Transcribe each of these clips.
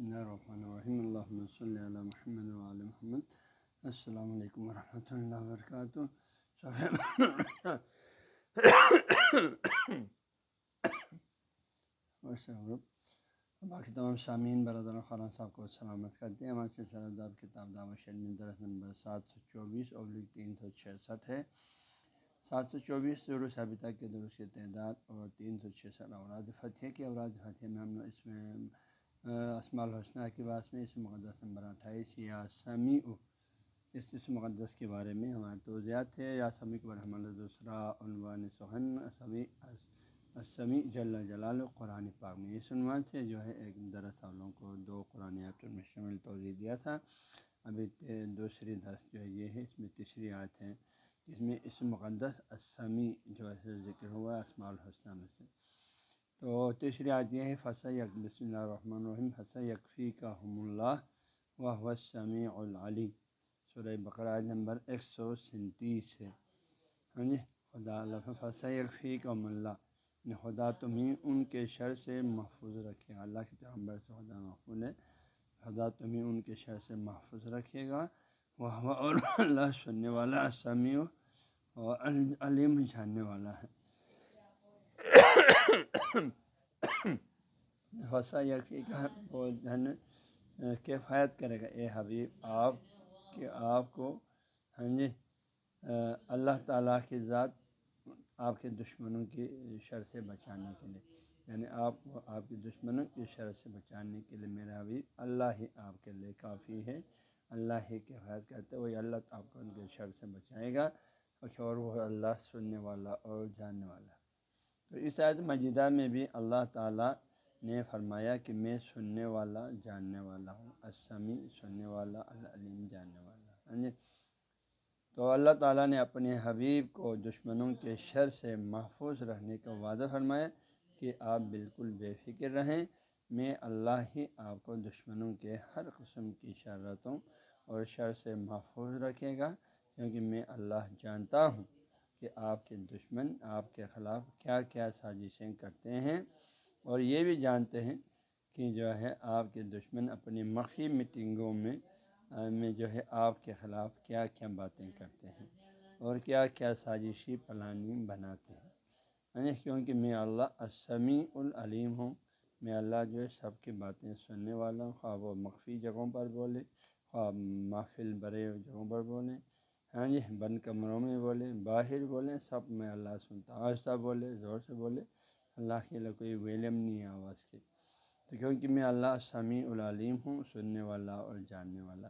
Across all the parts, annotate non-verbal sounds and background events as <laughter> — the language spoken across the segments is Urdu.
بسم اللہ الرحمن الرحیم اللہ صلی علی محمد وعلی محمد السلام علیکم ورحمۃ اللہ وبرکاتہ باقی تمام سامعین برادر خران صاحب کو سلامت کرتے ہیں ہمارے سلسلہ دار کتاب دعوت شرم درخت نمبر سات سو چوبیس ابلک تین سو چھسٹھ ہے سات سو چوبیس دروس ابھی تک کے درست کی تعداد اور تین سو چھسٹھ اوراد فتح کے اوراد فتح میں ہم اس میں اسماع الحسنہ کے بعد میں اس مقدس نمبر اٹھائیس یا سمیع اس اس مقدس کے بارے میں ہمارے توضیعات تھے یا سمیع کے بارے ہمارا دوسرا عنوان سہن، سمیع سمیع جل جلال قرآن پاک میں۔ اس عنوان سے جو ہے ایک درس والوں کو دو قرآن میں شامل توضیع دیا تھا۔ ابھی دوسری درس جو ہے یہ ہے، اس میں تیسری آیت ہے، جس میں اس مقدس اسمی جو ہے ذکر ہوا اسماع الحسنہ میں سے۔ تو تیسری آیت یہ ہے فص یک بسم اللہ الرحمن الرحیم فص یکفی کا حم اللہ و سمیع العلی سورہ بقرہ نمبر ایک سو سینتیس ہے۔ ہاں جی خدا اللہ فص یکفی کا اللہ یعنی خدا تمہیں ان کے شر سے محفوظ رکھے گا۔ اللہ کے پیغمبر سے خدا محفوظ ہے۔ خدا تمہیں ان کے شر سے محفوظ رکھے گا۔ وہ اور اللہ سننے والا، سمیع اور علیم جاننے والا ہے۔ فسا یقی کا دھن کفایت کرے گا۔ اے حبیب، آپ کہ آپ کو ہاں جی اللہ تعالیٰ کی ذات آپ کے دشمنوں کی شر سے بچانے کے لیے یعنی آپ کو آپ کے دشمنوں کی شر سے بچانے کے لیے میرا حبیب، اللہ ہی آپ کے لیے کافی ہے۔ اللہ ہی کفایت کرتے وہی اللہ آپ کو ان کے شر سے بچائے گا، اور وہ اللہ سننے والا اور جاننے والا۔ تو اس عید مجیدہ میں بھی اللہ تعالیٰ نے فرمایا کہ میں سننے والا، جاننے والا ہوں۔ اسمی سننے والا، العلیم، جاننے والا۔ ہاں جی تو اللہ تعالیٰ نے اپنے حبیب کو، دشمنوں کے شر سے محفوظ رہنے کا وعدہ فرمایا کہ آپ بالکل بے فکر رہیں۔ میں اللہ ہی آپ کو دشمنوں کے ہر قسم کی شرطوں اور شر سے محفوظ رکھے گا کیونکہ میں اللہ جانتا ہوں۔ کہ آپ کے دشمن آپ کے خلاف کیا کیا سازشیں کرتے ہیں اور یہ بھی جانتے ہیں کہ جو ہے آپ کے دشمن اپنی مخفی میٹنگوں میں میں جو ہے آپ کے خلاف کیا کیا باتیں کرتے ہیں اور کیا کیا سازشی پلاننگ بناتے ہیں۔ یعنی کیونکہ میں اللہ اسمی العلیم ہوں، میں اللہ جو ہے سب کی باتیں سننے والا ہوں خواہ وہ مخفی جگہوں پر بولے خواہ محفل برے جگہوں پر بولیں ہاں جی بند کمروں میں بولیں باہر بولیں سب میں اللہ سنتا، آہستہ بولے، زور سے بولے، اللہ کے لیے کوئی ویلم نہیں ہے آواز کی تو کیونکہ میں اللہ سمیع العلیم ہوں، سننے والا اور جاننے والا۔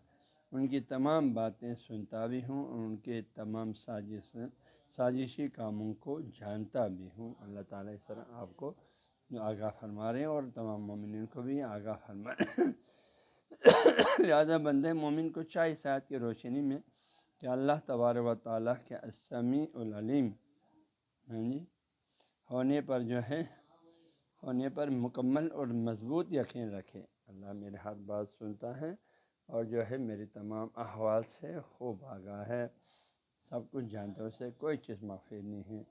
ان کی تمام باتیں سنتا بھی ہوں اور ان کے تمام سازش، سازشی کاموں کو جانتا بھی ہوں۔ اللہ تعالیٰ اس طرح آپ کو آگاہ فرما رہے ہیں اور تمام مومنین کو بھی آگاہ فرما رہے ہیں۔ <coughs> لہٰذا بند مومن کو چاہے ساتھ کی روشنی میں کہ اللہ تبار و تعالیٰ کے اسمی العلیم ہاں جی ہونے پر جو ہے، ہونے پر مکمل اور مضبوط یقین رکھے۔ اللہ میرے ہاتھ بات سنتا ہے اور جو ہے میری تمام احوال سے خوب آگاہ ہے۔ سب کچھ جانتے اسے کوئی چیز معافی نہیں ہے۔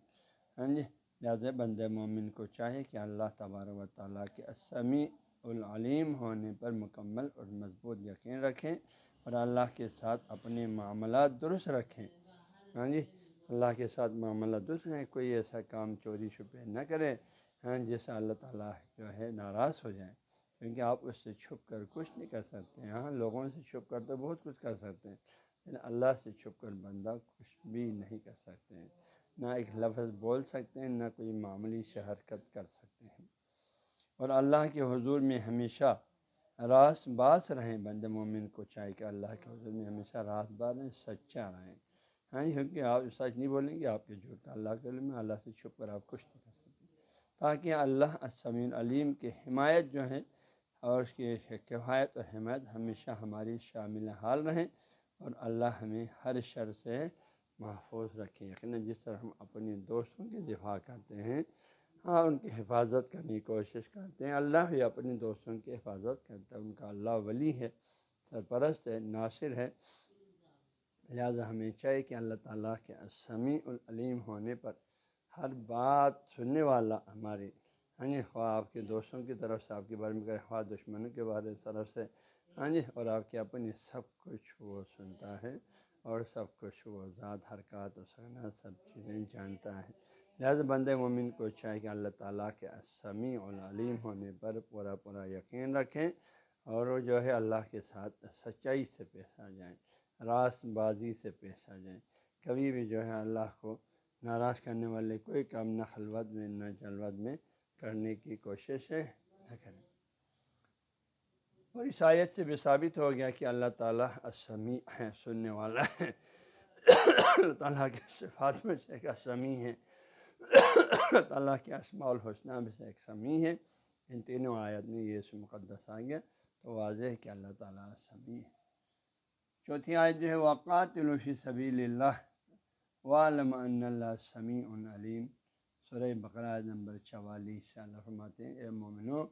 ہاں جی لہٰذا بند مومن کو چاہے کہ اللہ تبار و تعالیٰ کے اسمی العلیم ہونے پر مکمل اور مضبوط یقین رکھیں اور اللہ کے ساتھ اپنے معاملات درست رکھیں۔ ہاں جی؟ اللہ کے ساتھ معاملات درست ہیں کوئی ایسا کام چوری چھپے نہ کرے ہاں جس سے اللہ تعالیٰ جو ہے ناراض ہو جائے کیونکہ آپ اس سے چھپ کر کچھ نہیں کر سکتے ہاں لوگوں سے چھپ کر تو بہت کچھ کر سکتے ہیں، لیکن اللہ سے چھپ کر بندہ کچھ بھی نہیں کر سکتے ہیں۔ نہ ایک لفظ بول سکتے ہیں، نہ کوئی معمولی سے حرکت کر سکتے ہیں۔ اور اللہ کے حضور میں ہمیشہ راس باس رہیں بند مومن کو چاہے کہ اللہ کے حضور میں ہمیشہ راس باز رہیں، سچا رہیں۔ ہاں کیونکہ آپ سچ نہیں بولیں گے، آپ کے جھوٹ اللہ کے علم اللہ سے چھپ کر آپ کچھ نہیں کر سکتے۔ تاکہ اللہ السمین علیم کی حمایت جو ہے اور اس کی کفایت اور حمایت ہمیشہ ہماری شامل حال رہیں اور اللہ ہمیں ہر شر سے محفوظ رکھے۔ یقیناً جس طرح ہم اپنے دوستوں کے دفاع کرتے ہیں ہاں ان کی حفاظت کرنے کی کوشش کرتے ہیں۔ اللہ بھی اپنے دوستوں کی حفاظت کرتا ہے۔ ان کا اللہ ولی ہے، سرپرست ہے، ناصر ہے۔ لہٰذا ہمیں چاہیے کہ اللہ تعالیٰ کے سمیع العلیم ہونے پر ہر بات سننے والا ہمارے ہاں جی خواہ آپ کے دوستوں کی طرف سے، آپ کے بارے میں کرے خواہ ہاں، دشمنوں کے بارے طرف سے ہاں جی اور آپ کے اپنی سب کچھ وہ سنتا ہے اور سب کچھ وہ ذات، حرکات و سکنا سب چیزیں جانتا ہے۔ لہٰذا بند مومن کو چاہے کہ اللہ تعالیٰ کے اسمی العلیم ہونے پر پورا پورا یقین رکھیں اور وہ جو ہے اللہ کے ساتھ سچائی سے پیش آ جائیں راست بازی سے پیش آ جائیں۔ کبھی بھی جو ہے اللہ کو ناراض کرنے والے کوئی کام نہ خلوت میں، نہ جلوت میں کرنے کی کوشش ہے نہ کریں۔ اور عیسائیت سے بھی ثابت ہو گیا کہ اللہ تعالیٰ اسمی ہے سننے والا ہے۔ اللہ تعالیٰ کے صفات میں سے ایک اسمی ہے۔ <coughs> اللہ تعالیٰ کے اسماع الحسنہ میں سے ایک سمیع ہے۔ ان تینوں آیت میں یہ سے مقدس آ گیا تو واضح ہے کہ اللہ تعالیٰ سمیع ہے۔ چوتھی آیت جو ہے وقات الفی سبی اللہ۔ عالم ان اللہ سمیع علیم سورہ بقرہ نمبر چوالیس سے اللہ فرماتے ہیں، اے مومنو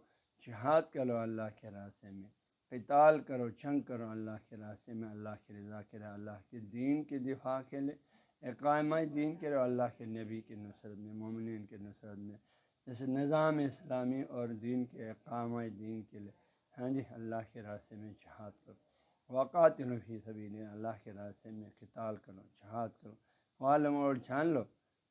جہاد کرو اللہ کے راستے میں، قتال کرو چنگ کرو اللہ کے راستے میں، اللہ کی رضا کرے اللہ کے دین کے دفاع کے لیے۔ اقامہ دین کے لیے اللہ کے نبی کی نصرت میں، مومنین کے نصرت میں، جیسے نظام اسلامی اور دین کے اقامہ دین کے لیے۔ ہاں جی اللہ کے راستے میں جہاد کرو۔ وقات فی سبھی نے اللہ کے راستے میں قتال کرو، جہاد کرو۔ عالم اور جان لو۔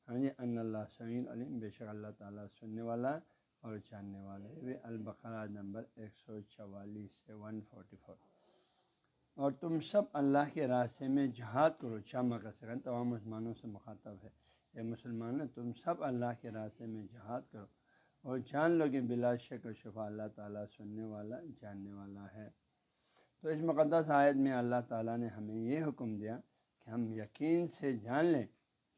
ہاں جی ان اللہ سمین علیم، بے شک اللہ تعالیٰ سننے والا اور جاننے والے بھی البقرہ نمبر ایک سو چوالیس سے ون فورٹی فور۔ اور تم سب اللہ کے راستے میں جہاد کرو شامہ کا سکن تمام مسلمانوں سے مخاطب ہے۔ اے مسلمان تم سب اللہ کے راستے میں جہاد کرو۔ اور جان لو کہ بلا شک و شفا اللہ تعالیٰ سننے والا، جاننے والا ہے۔ تو اس مقدس آیت میں اللہ تعالیٰ نے ہمیں یہ حکم دیا کہ ہم یقین سے جان لیں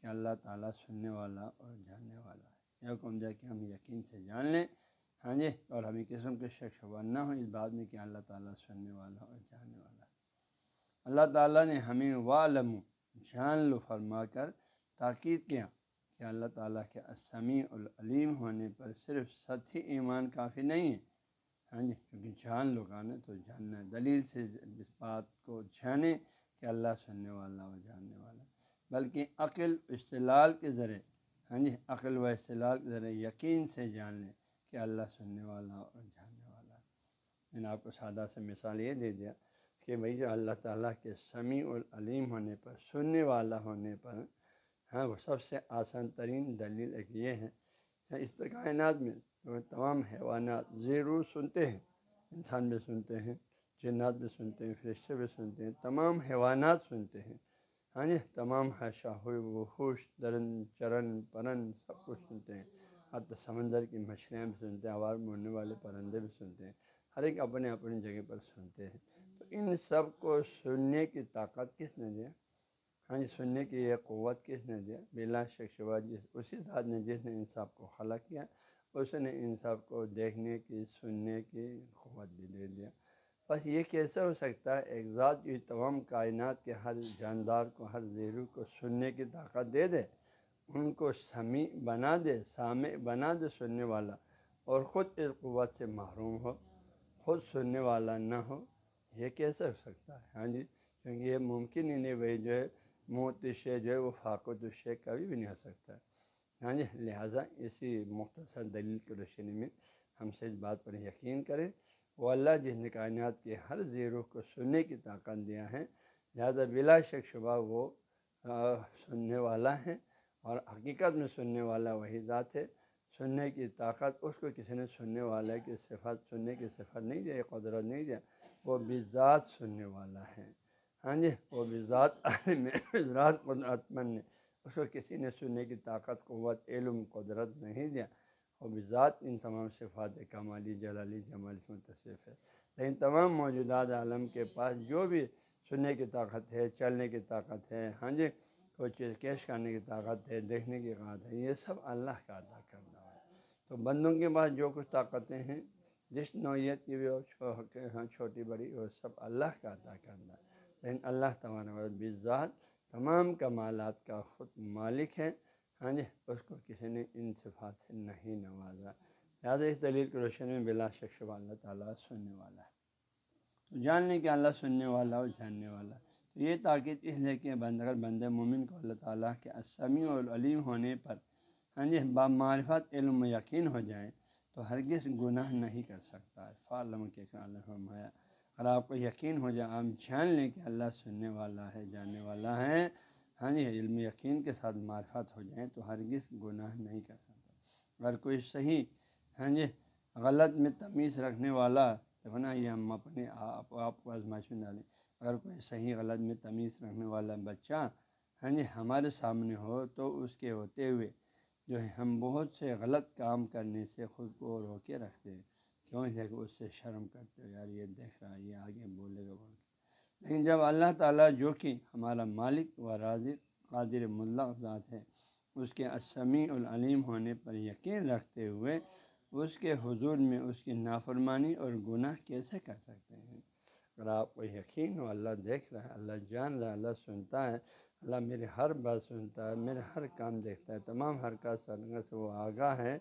کہ اللہ تعالیٰ سننے والا اور جاننے والا ہے۔ یہ حکم دیا کہ ہم یقین سے جان لیں۔ ہاں جی اور ہمیں قسم کے شک شبہ نہ ہو اس بات میں کہ اللہ تعالیٰ سننے والا اور جاننے والا اللہ تعالیٰ نے ہمیں والم جان لو، فرما کر تاکید کیا کہ اللہ تعالیٰ کے اسمی العلیم ہونے پر صرف سطحی ایمان کافی نہیں ہے۔ ہاں جی کیونکہ جان لو گانا تو جاننا دلیل سے اس بات کو جانے کہ اللہ سننے والا اور جاننے والا۔ بلکہ عقل اصطلاح کے ذریعے ہاں جی عقل و اصطلاح ذرا یقین سے جان لیں کہ اللہ سننے والا اور جاننے والا۔ میں نے آپ کو سادہ سے مثال یہ دے دیا کہ بھائی جو اللہ تعالیٰ کے سمیع العلیم ہونے پر، سننے والا ہونے پر ہاں وہ سب سے آسان ترین دلیل ایک یہ ہے اس کائنات میں تمام حیوانات ضرور سنتے ہیں، انسان بھی سنتے ہیں، جنات بھی سنتے ہیں، فرشتے بھی سنتے ہیں، تمام حیوانات سنتے ہیں۔ ہاں جی تمام حشا ہوئے وہ خوش درن، چرن، پرن، سب کچھ سنتے ہیں۔ حتی سمندر کی مچھلیاں بھی سنتے ہیں آواز مڑنے والے پرندے بھی سنتے ہیں۔ ہر ایک اپنے اپنی جگہ پر سنتے ہیں۔ ان سب کو سننے کی طاقت کس نے دیا ہاں جی سننے کی یہ قوت کس نے دیا بلا شخص جس جی، اسی ذات نے جس نے ان سب کو خلق کیا، اس نے ان سب کو دیکھنے کی، سننے کی قوت بھی دے دیا۔ بس یہ کیسے ہو سکتا ہے؟ ایک ذات جو تمام کائنات کے ہر جاندار کو، ہر زیرو کو سننے کی طاقت دے دے، ان کو سمیع بنا دے، سامع بنا دے سننے والا، اور خود اس قوت سے محروم ہو، خود سننے والا نہ ہو یہ کیسے ہو سکتا ہے؟ ہاں جی کیونکہ یہ ممکن ہی نہیں بھائی، جو ہے موت شے، جو ہے وہ فاقت الشے کبھی بھی نہیں ہو سکتا۔ ہے ہاں جی لہٰذا اسی مختصر دلیل کی روشنی میں ہم سے اس بات پر یقین کریں۔ وہ اللہ جس نے کائنات کے ہر زیرو کو سننے کی طاقت دیا ہے، لہٰذا بلا شک شبہ وہ سننے والا ہے اور حقیقت میں سننے والا وہی ذات ہے۔ سننے کی طاقت، اس کو کسی نے سننے والا کی صفت، سننے کی صفت نہیں دیا قدرت نہیں دیا۔ وہ بذات سننے والا ہے۔ ہاں جی وہ بذات ذات <laughs> قدرت مند نے اس کو کسی نے سننے کی طاقت، قوت، علم، قدرت نہیں دیا۔ اور بذات ان تمام صفات کمالی، جلالی جمالی متصف ہے۔ لیکن تمام موجودات عالم کے پاس جو بھی سننے کی طاقت ہے، چلنے کی طاقت ہے ہاں جی کوئی چیز کیش کرنے کی طاقت ہے، دیکھنے کی طاقت ہے، یہ سب اللہ کا ادا کرنا ہے۔ تو بندوں کے پاس جو کچھ طاقتیں ہیں جس نوعیت کی بھی ہو ہاں چھوٹی بڑی، وہ سب اللہ کا ادا کرنا لیکن اللہ تمہارا بذات تمام کمالات کا خود مالک ہے۔ ہاں جی اس کو کسی نے ان صفات سے نہیں نوازا۔ لہٰذا اس دلیل کے روشن میں بلا شخص اللہ تعالیٰ سننے والا ہے۔ تو جان لیں کہ اللہ سننے والا اور جاننے والا۔ تو یہ تاکید اس لیے کہ بند، اگر بند مومن کو اللہ تعالیٰ کے اسمی اور علیم ہونے پر ہاں جی با معرفت، علم یقین ہو جائے تو ہرگز گناہ نہیں کر سکتا۔ ہے فعلم کے فرمایا، اگر آپ کو یقین ہو جائے آپ جان لیں کہ اللہ سننے والا ہے، جاننے والا ہے۔ ہاں جی علم یقین کے ساتھ معرفت ہو جائیں تو ہرگز گناہ نہیں کر سکتا۔ اگر کوئی صحیح ہاں جی غلط میں تمیز رکھنے والا دیکھو نا یہ ہم اپنے آپ آپ کو آزمائش میں ڈالیں۔ اگر کوئی صحیح، غلط میں تمیز رکھنے والا بچہ ہاں جی ہمارے سامنے ہو تو اس کے ہوتے ہوئے جو ہے ہم بہت سے غلط کام کرنے سے خود کو رو کے رکھتے ہیں۔ کیوں؟ ہے کہ اس سے شرم کرتے ہو، یار یہ دیکھ رہا ہے، یہ آگے بولے گا بول کے لیکن جب اللہ تعالیٰ جو کہ ہمارا مالک و راضی قادر ملغ ذات ہے، اس کے اسمی العلیم ہونے پر یقین رکھتے ہوئے اس کے حضور میں اس کی نافرمانی اور گناہ کیسے کر سکتے ہیں؟ اگر آپ کو یقین ہو، اللہ دیکھ رہا ہے، اللہ جان رہا ہے، اللہ سنتا ہے اللہ میرے ہر بات سنتا ہے، میرے ہر کام دیکھتا ہے، تمام حرکات سرنگ سے وہ آگاہ ہے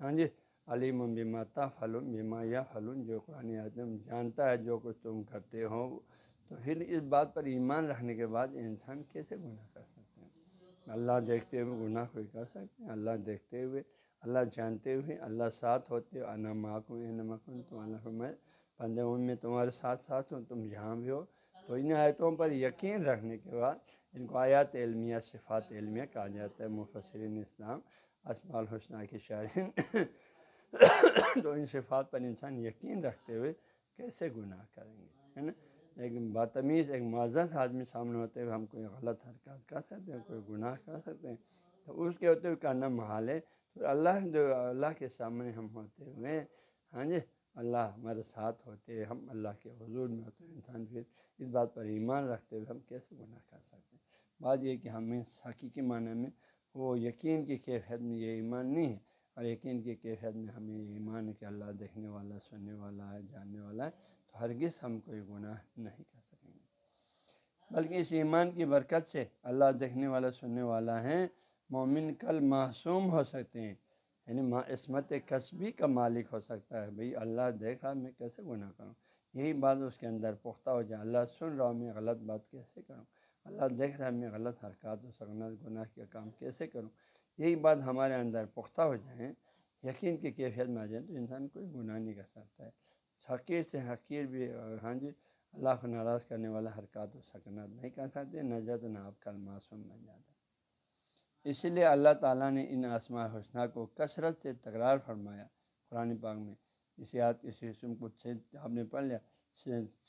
ہاں جی علیم و بیما تا فلم بیما یا فلون جو قرآن اعظم جانتا ہے جو کچھ تم کرتے ہو، تو پھر اس بات پر ایمان رکھنے کے بعد انسان کیسے گناہ کر سکتے ہیں؟ اللہ دیکھتے ہوئے گناہ کوئی کر سکتے ہیں؟ اللہ دیکھتے ہوئے، اللہ جانتے ہوئے، اللہ ساتھ ہوتے ہو، انا ماکوں نمکن تو اللہ میں بندے ان میں تمہارے ساتھ ساتھ ہوں، تم جہاں بھی ہو۔ تو ان آیتوں پر یقین رکھنے کے بعد ان کو آیات علمیہ، صفات علمیہ کہا جاتا ہے، مفسرین اسلام اسماع الحسنہ کے شاعرین۔ تو ان صفات پر انسان یقین رکھتے ہوئے کیسے گناہ کریں گے؟ ہے نا؟ ایک بدتمیز ایک معذرت آدمی سامنے ہوتے ہوئے ہم کوئی غلط حرکات کر سکتے ہیں، کوئی گناہ کر سکتے ہیں، تو اس کے ہوتے ہوئے کرنا محال ہے۔ تو اللہ، جو اللہ کے سامنے ہم ہوتے ہوئے ہاں جی اللہ ہمارے ساتھ ہوتے، ہم اللہ کے حضور میں ہوتے ہیں انسان پھر اس بات پر ایمان رکھتے ہوئے ہم کیسے گناہ کر سکتے ہیں؟ بات یہ کہ ہمیں حقیقی معنی میں وہ یقین کی کیفیت میں یہ ایمان نہیں ہے اور یقین کی کیفیت میں ہمیں یہ ایمان ہے کہ اللہ دیکھنے والا، سننے والا ہے، جاننے والا ہے، تو ہرگز ہم کوئی گناہ نہیں کر سکیں گے۔ بلکہ اس ایمان کی برکت سے اللہ دیکھنے والا، سننے والا ہے، مومن کل معصوم ہو سکتے ہیں۔ یعنی عصمت قصبی کا مالک ہو سکتا ہے۔ بھئی اللہ دیکھ رہا میں کیسے گناہ کروں؟ یہی بات اس کے اندر پختہ ہو جائے۔ اللہ سن رہا ہوں، میں غلط بات کیسے کروں؟ اللہ دیکھ رہا ہے میں غلط حرکات و سکنت گناہ کے کام کیسے کروں؟ یہی بات ہمارے اندر پختہ ہو جائیں یقین کی کیفیت میں آ جائیں تو انسان کوئی گناہ نہیں کر سکتا ہے۔ حقیر سے حقیر بھی ہاں جی اللہ کو ناراض کرنے والا حرکات و سکنت نہیں کر سکتے نجت نہ آپ کل معصوم بن جاتا اسی لیے اللہ تعالیٰ نے ان آسما حسنہ کو کثرت سے تکرار فرمایا قرآن پاک میں۔ اس یاد کسی حسم کو آپ نے پڑھ لیا،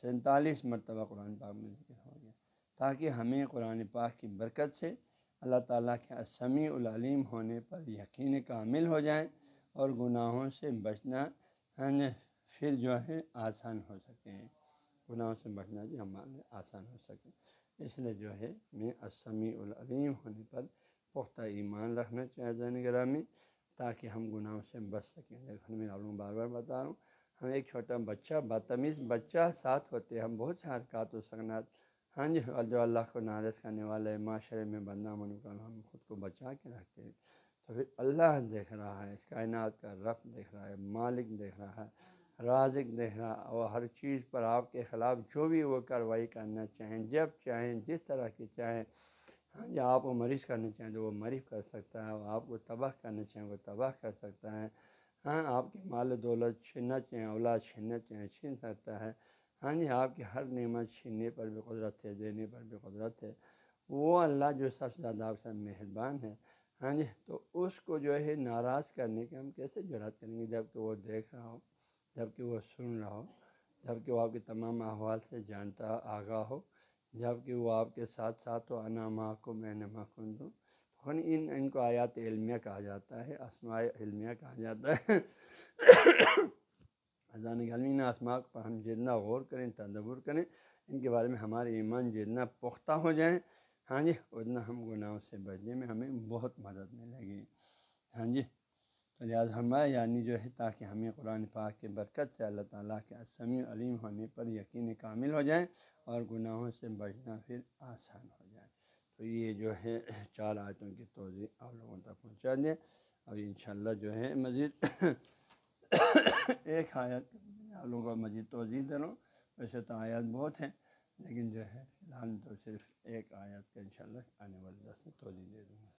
سینتالیس مرتبہ قرآن پاک میں ذکر ہو گیا۔ تاکہ ہمیں قرآن پاک کی برکت سے اللہ تعالیٰ کے اسمی العلیم ہونے پر یقین کامل ہو جائیں اور گناہوں سے بچنا پھر جو ہے آسان ہو سکے گناہوں سے بچنا بھی ہمارے آسان ہو سکے اس لیے جو ہے میں اسمی العلیم ہونے پر پختہ ایمان رکھنا چاہے زین گرامی، تاکہ ہم گناہوں سے بچ سکیں۔ دیکھو، میں آپ بار بار بتا رہا ہوں، ہم ایک چھوٹا بچہ، بدتمیز بچہ ساتھ ہوتے ہیں۔ ہم بہت سے حرکات و سکنات ہاں جی جو اللہ کو نارض کرنے والے معاشرے میں بدنام کر ہم خود کو بچا کے رکھتے ہیں۔ تو پھر اللہ دیکھ رہا ہے، اس کائنات کا رب دیکھ رہا ہے، مالک دیکھ رہا ہے، رازق دیکھ رہا ہے، اور ہر چیز پر آپ کے خلاف جو بھی وہ کارروائی کرنا چاہیں، جب چاہیں، جس طرح کی چاہیں ہاں جی آپ کو مریض کرنا چاہیں تو وہ مریض کر سکتا ہے اور آپ کو تباہ کرنا چاہیں وہ تباہ کر سکتا ہے۔ ہاں آپ کی مال دولت چھیننا چاہیں، اولاد چھیننا چاہیں چھین سکتا ہے۔ ہاں جی آپ کی ہر نعمت چھیننے پر بھی قدرت ہے، دینے پر بھی قدرت ہے۔ وہ اللہ جو سب سے زیادہ آپ سے مہربان ہے۔ ہاں جی تو اس کو جو ہے ناراض کرنے کے ہم کیسے جرات کریں گے؟ جبکہ وہ دیکھ رہا ہو، جبکہ وہ سن رہا ہو، جبکہ وہ آپ کے تمام احوال سے جانتا، آگاہ ہو، جبکہ وہ آپ کے ساتھ ساتھ ہو انا کو میں نے محکم دوں ان ان کو آیات علمیہ کہا جاتا ہے، اسماء علمیہ کہا جاتا ہے۔ اذان علمین آسما پر ہم جتنا غور کریں تدبر کریں، ان کے بارے میں ہمارے ایمان جتنا پختہ ہو جائیں۔ ہاں جی اتنا ہم گناہوں سے بچنے میں ہمیں بہت مدد ملے گی۔ ہاں جی تو لہٰذا ہمارا یعنی جو ہے، تاکہ ہمیں قرآن پاک کے برکت سے اللہ تعالیٰ کے اسمی علیم ہونے پر یقین کامل ہو جائیں اور گناہوں سے بچنا پھر آسان ہو جائے۔ تو یہ جو ہے، چار آیتوں کی توضیع آپ لوگوں تک پہنچا دیں اور انشاءاللہ جو ہے، مزید <coughs> ایک آیت آپ لوگوں کو مزید توضیع دے رہا ہوں ویسے تو آیات بہت ہیں، لیکن جو ہے، فی الحال تو صرف ایک آیت کا انشاءاللہ آنے والے دس میں توضیع دے دوں گا۔